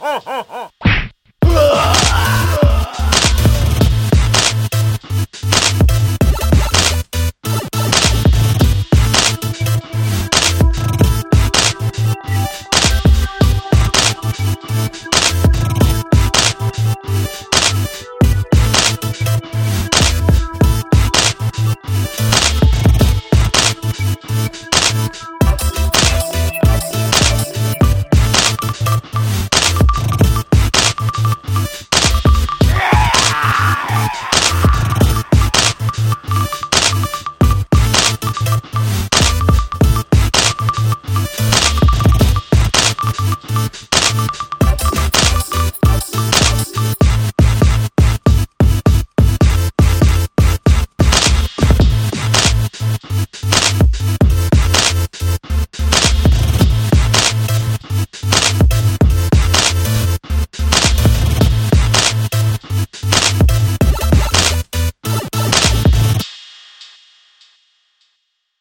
you